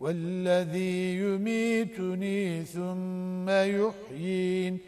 والذي يميتني ثم يحيين